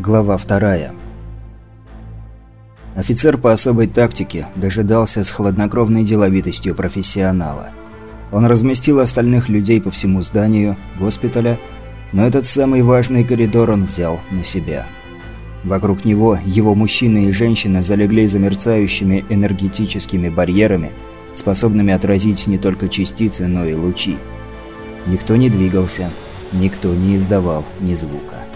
Глава вторая. Офицер по особой тактике дожидался с хладнокровной деловитостью профессионала. Он разместил остальных людей по всему зданию госпиталя, но этот самый важный коридор он взял на себя. Вокруг него его мужчины и женщины залегли за мерцающими энергетическими барьерами, способными отразить не только частицы, но и лучи. Никто не двигался, никто не издавал ни звука.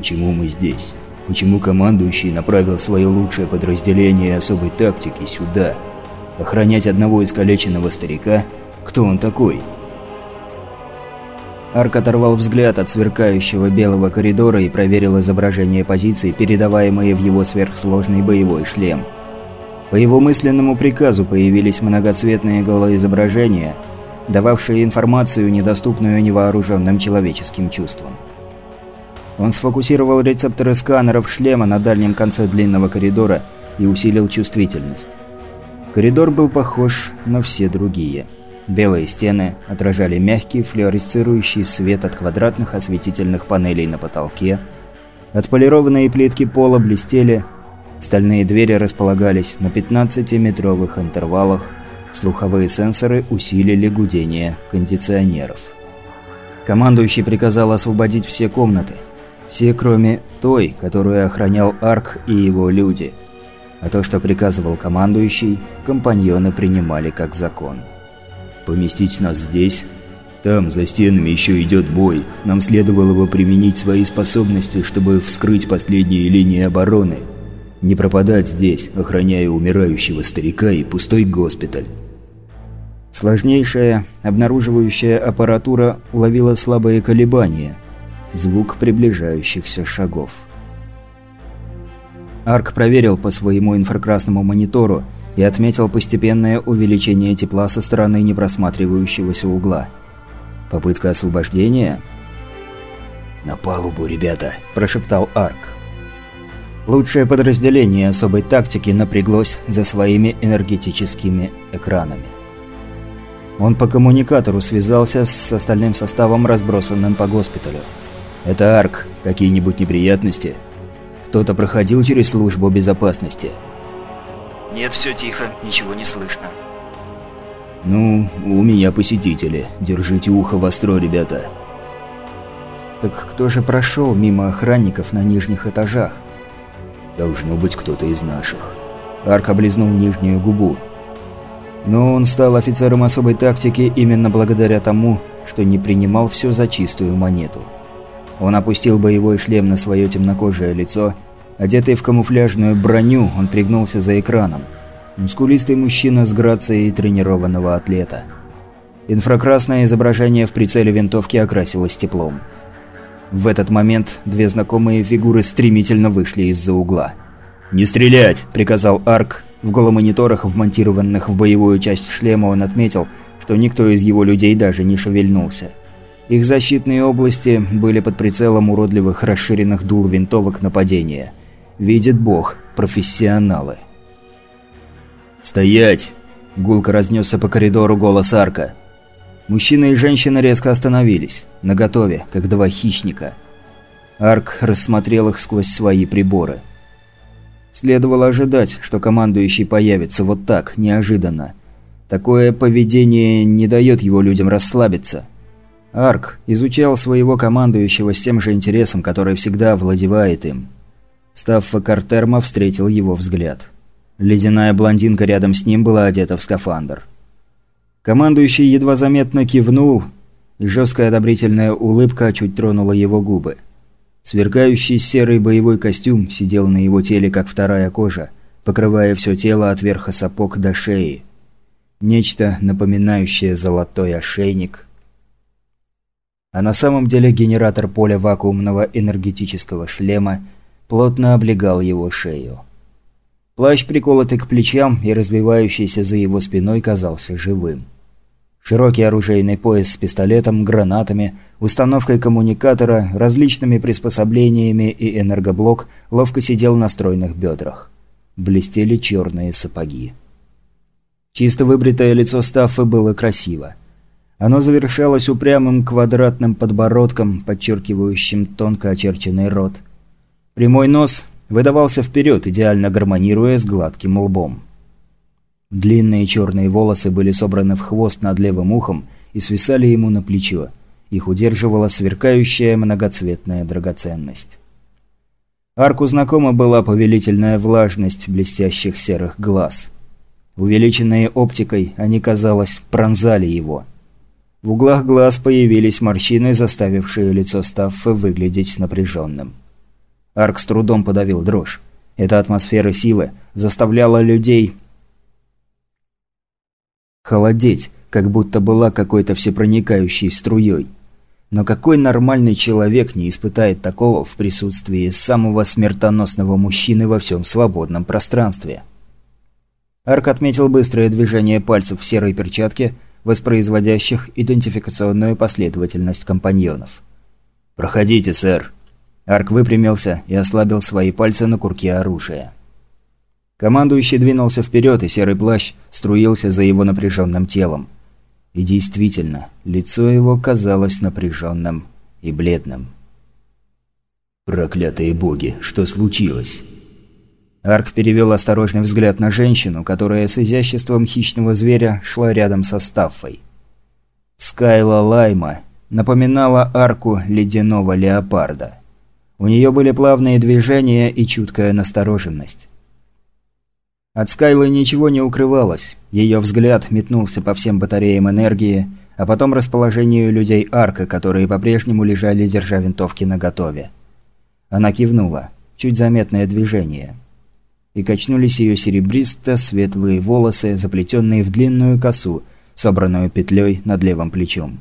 Почему мы здесь? Почему командующий направил свое лучшее подразделение особой тактики сюда? Охранять одного искалеченного старика? Кто он такой? Арк оторвал взгляд от сверкающего белого коридора и проверил изображение позиций, передаваемые в его сверхсложный боевой шлем. По его мысленному приказу появились многоцветные голоизображения, дававшие информацию, недоступную невооруженным человеческим чувствам. Он сфокусировал рецепторы сканеров шлема на дальнем конце длинного коридора и усилил чувствительность. Коридор был похож на все другие. Белые стены отражали мягкий флуоресцирующий свет от квадратных осветительных панелей на потолке. Отполированные плитки пола блестели, стальные двери располагались на 15-метровых интервалах, слуховые сенсоры усилили гудение кондиционеров. Командующий приказал освободить все комнаты – все, кроме той, которую охранял Арк и его люди. А то, что приказывал командующий, компаньоны принимали как закон. «Поместить нас здесь? Там, за стенами, еще идет бой. Нам следовало бы применить свои способности, чтобы вскрыть последние линии обороны. Не пропадать здесь, охраняя умирающего старика и пустой госпиталь». Сложнейшая, обнаруживающая аппаратура уловила слабые колебания – звук приближающихся шагов. Арк проверил по своему инфракрасному монитору и отметил постепенное увеличение тепла со стороны непросматривающегося угла. Попытка освобождения? «На палубу, ребята!» – прошептал Арк. Лучшее подразделение особой тактики напряглось за своими энергетическими экранами. Он по коммуникатору связался с остальным составом, разбросанным по госпиталю. Это Арк. Какие-нибудь неприятности? Кто-то проходил через службу безопасности? Нет, все тихо, ничего не слышно. Ну, у меня посетители. Держите ухо востро, ребята. Так кто же прошел мимо охранников на нижних этажах? Должно быть кто-то из наших. Арк облизнул нижнюю губу. Но он стал офицером особой тактики именно благодаря тому, что не принимал все за чистую монету. Он опустил боевой шлем на свое темнокожее лицо. Одетый в камуфляжную броню, он пригнулся за экраном. Мускулистый мужчина с грацией тренированного атлета. Инфракрасное изображение в прицеле винтовки окрасилось теплом. В этот момент две знакомые фигуры стремительно вышли из-за угла. «Не стрелять!» – приказал Арк. В голомониторах, вмонтированных в боевую часть шлема, он отметил, что никто из его людей даже не шевельнулся. Их защитные области были под прицелом уродливых расширенных дул винтовок нападения. Видит бог, профессионалы. «Стоять!» – гулко разнесся по коридору голос Арка. Мужчина и женщина резко остановились, наготове, как два хищника. Арк рассмотрел их сквозь свои приборы. Следовало ожидать, что командующий появится вот так, неожиданно. Такое поведение не дает его людям расслабиться. Арк изучал своего командующего с тем же интересом, который всегда владевает им. Стаффа Картерма встретил его взгляд. Ледяная блондинка рядом с ним была одета в скафандр. Командующий едва заметно кивнул, и жесткая одобрительная улыбка чуть тронула его губы. Сверкающий серый боевой костюм сидел на его теле, как вторая кожа, покрывая все тело от верха сапог до шеи. Нечто, напоминающее золотой ошейник – а на самом деле генератор поля вакуумного энергетического шлема плотно облегал его шею. Плащ, приколотый к плечам и развивающийся за его спиной, казался живым. Широкий оружейный пояс с пистолетом, гранатами, установкой коммуникатора, различными приспособлениями и энергоблок ловко сидел на стройных бедрах. Блестели черные сапоги. Чисто выбритое лицо Стаффы было красиво. Оно завершалось упрямым квадратным подбородком, подчеркивающим тонко очерченный рот. Прямой нос выдавался вперед, идеально гармонируя с гладким лбом. Длинные черные волосы были собраны в хвост над левым ухом и свисали ему на плечо. Их удерживала сверкающая многоцветная драгоценность. Арку знакома была повелительная влажность блестящих серых глаз. Увеличенные оптикой, они, казалось, пронзали его. В углах глаз появились морщины, заставившие лицо Стаффа выглядеть напряженным. Арк с трудом подавил дрожь. Эта атмосфера силы заставляла людей холодеть, как будто была какой-то всепроникающей струей. Но какой нормальный человек не испытает такого в присутствии самого смертоносного мужчины во всем свободном пространстве? Арк отметил быстрое движение пальцев в серой перчатке, воспроизводящих идентификационную последовательность компаньонов. «Проходите, сэр». Арк выпрямился и ослабил свои пальцы на курке оружия. Командующий двинулся вперед, и серый плащ струился за его напряженным телом. И действительно, лицо его казалось напряженным и бледным. «Проклятые боги, что случилось?» Арк перевел осторожный взгляд на женщину, которая с изяществом хищного зверя шла рядом со Стаффой. Скайла Лайма напоминала арку ледяного леопарда. У нее были плавные движения и чуткая настороженность. От Скайлы ничего не укрывалось. Ее взгляд метнулся по всем батареям энергии, а потом расположению людей Арка, которые по-прежнему лежали, держа винтовки наготове. Она кивнула. Чуть заметное движение. И качнулись ее серебристо-светлые волосы, заплетенные в длинную косу, собранную петлей над левым плечом.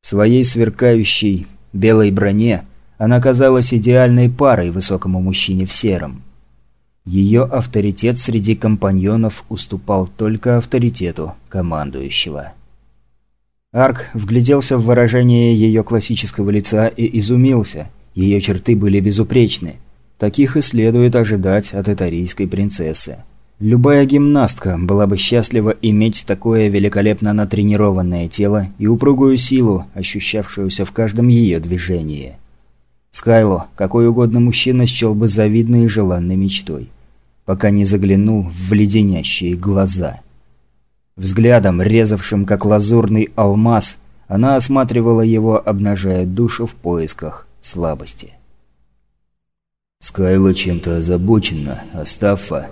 В своей сверкающей белой броне она казалась идеальной парой высокому мужчине в сером. Ее авторитет среди компаньонов уступал только авторитету командующего. Арк вгляделся в выражение ее классического лица и изумился. Ее черты были безупречны. Таких и следует ожидать от этарийской принцессы. Любая гимнастка была бы счастлива иметь такое великолепно натренированное тело и упругую силу, ощущавшуюся в каждом ее движении. Скайло, какой угодно мужчина счел бы завидной и желанной мечтой, пока не заглянул в леденящие глаза. Взглядом, резавшим как лазурный алмаз, она осматривала его, обнажая душу в поисках слабости. Скайла чем-то озабочена, а Стаффа...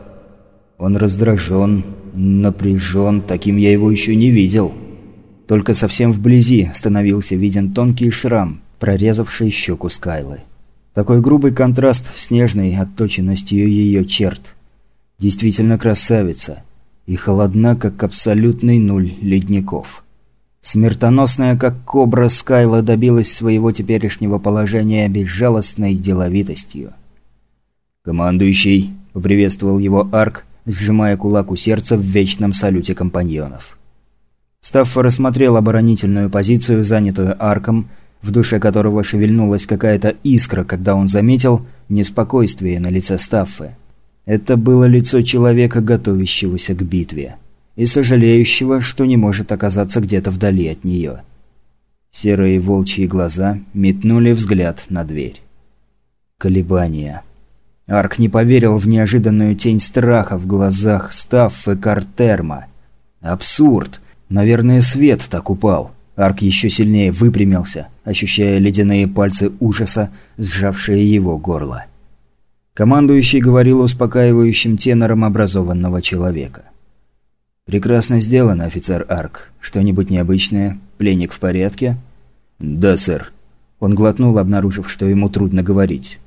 Он раздражен, напряжен, таким я его еще не видел. Только совсем вблизи становился виден тонкий шрам, прорезавший щеку Скайлы. Такой грубый контраст с нежной отточенностью ее черт. Действительно красавица. И холодна, как абсолютный нуль ледников. Смертоносная, как кобра, Скайла добилась своего теперешнего положения безжалостной деловитостью. «Командующий», — поприветствовал его Арк, сжимая кулак у сердца в вечном салюте компаньонов. Стаффа рассмотрел оборонительную позицию, занятую Арком, в душе которого шевельнулась какая-то искра, когда он заметил неспокойствие на лице Стаффы. Это было лицо человека, готовящегося к битве. И сожалеющего, что не может оказаться где-то вдали от нее. Серые волчьи глаза метнули взгляд на дверь. Колебания. Арк не поверил в неожиданную тень страха в глазах Стаффы Картерма. Абсурд. Наверное, свет так упал. Арк еще сильнее выпрямился, ощущая ледяные пальцы ужаса, сжавшие его горло. Командующий говорил успокаивающим тенором образованного человека. «Прекрасно сделано, офицер Арк. Что-нибудь необычное? Пленник в порядке?» «Да, сэр». Он глотнул, обнаружив, что ему трудно говорить.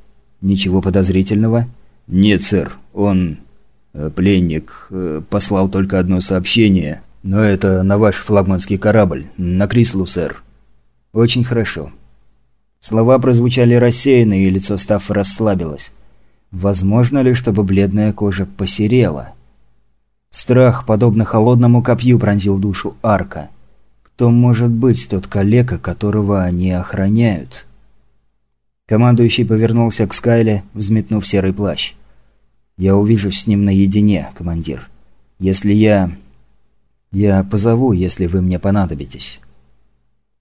«Ничего подозрительного?» «Нет, сэр. Он... Э, пленник... Э, послал только одно сообщение. Но это на ваш флагманский корабль, на Крислу, сэр». «Очень хорошо». Слова прозвучали рассеянно, и лицо Стаффа расслабилось. Возможно ли, чтобы бледная кожа посерела? Страх, подобно холодному копью, пронзил душу Арка. Кто может быть тот калека, которого они охраняют? Командующий повернулся к Скайле, взметнув серый плащ. «Я увижусь с ним наедине, командир. Если я... Я позову, если вы мне понадобитесь».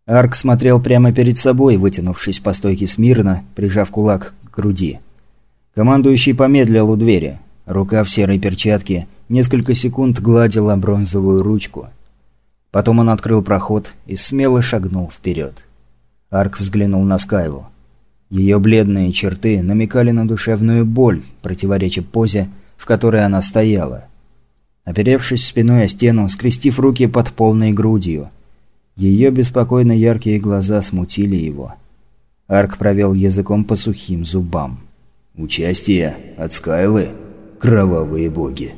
Арк смотрел прямо перед собой, вытянувшись по стойке смирно, прижав кулак к груди. Командующий помедлил у двери. Рука в серой перчатке несколько секунд гладила бронзовую ручку. Потом он открыл проход и смело шагнул вперед. Арк взглянул на Скайлу. Ее бледные черты намекали на душевную боль, противореча позе, в которой она стояла. Оперевшись спиной о стену, скрестив руки под полной грудью. Ее беспокойно яркие глаза смутили его. Арк провел языком по сухим зубам. «Участие от Скайлы? Кровавые боги!»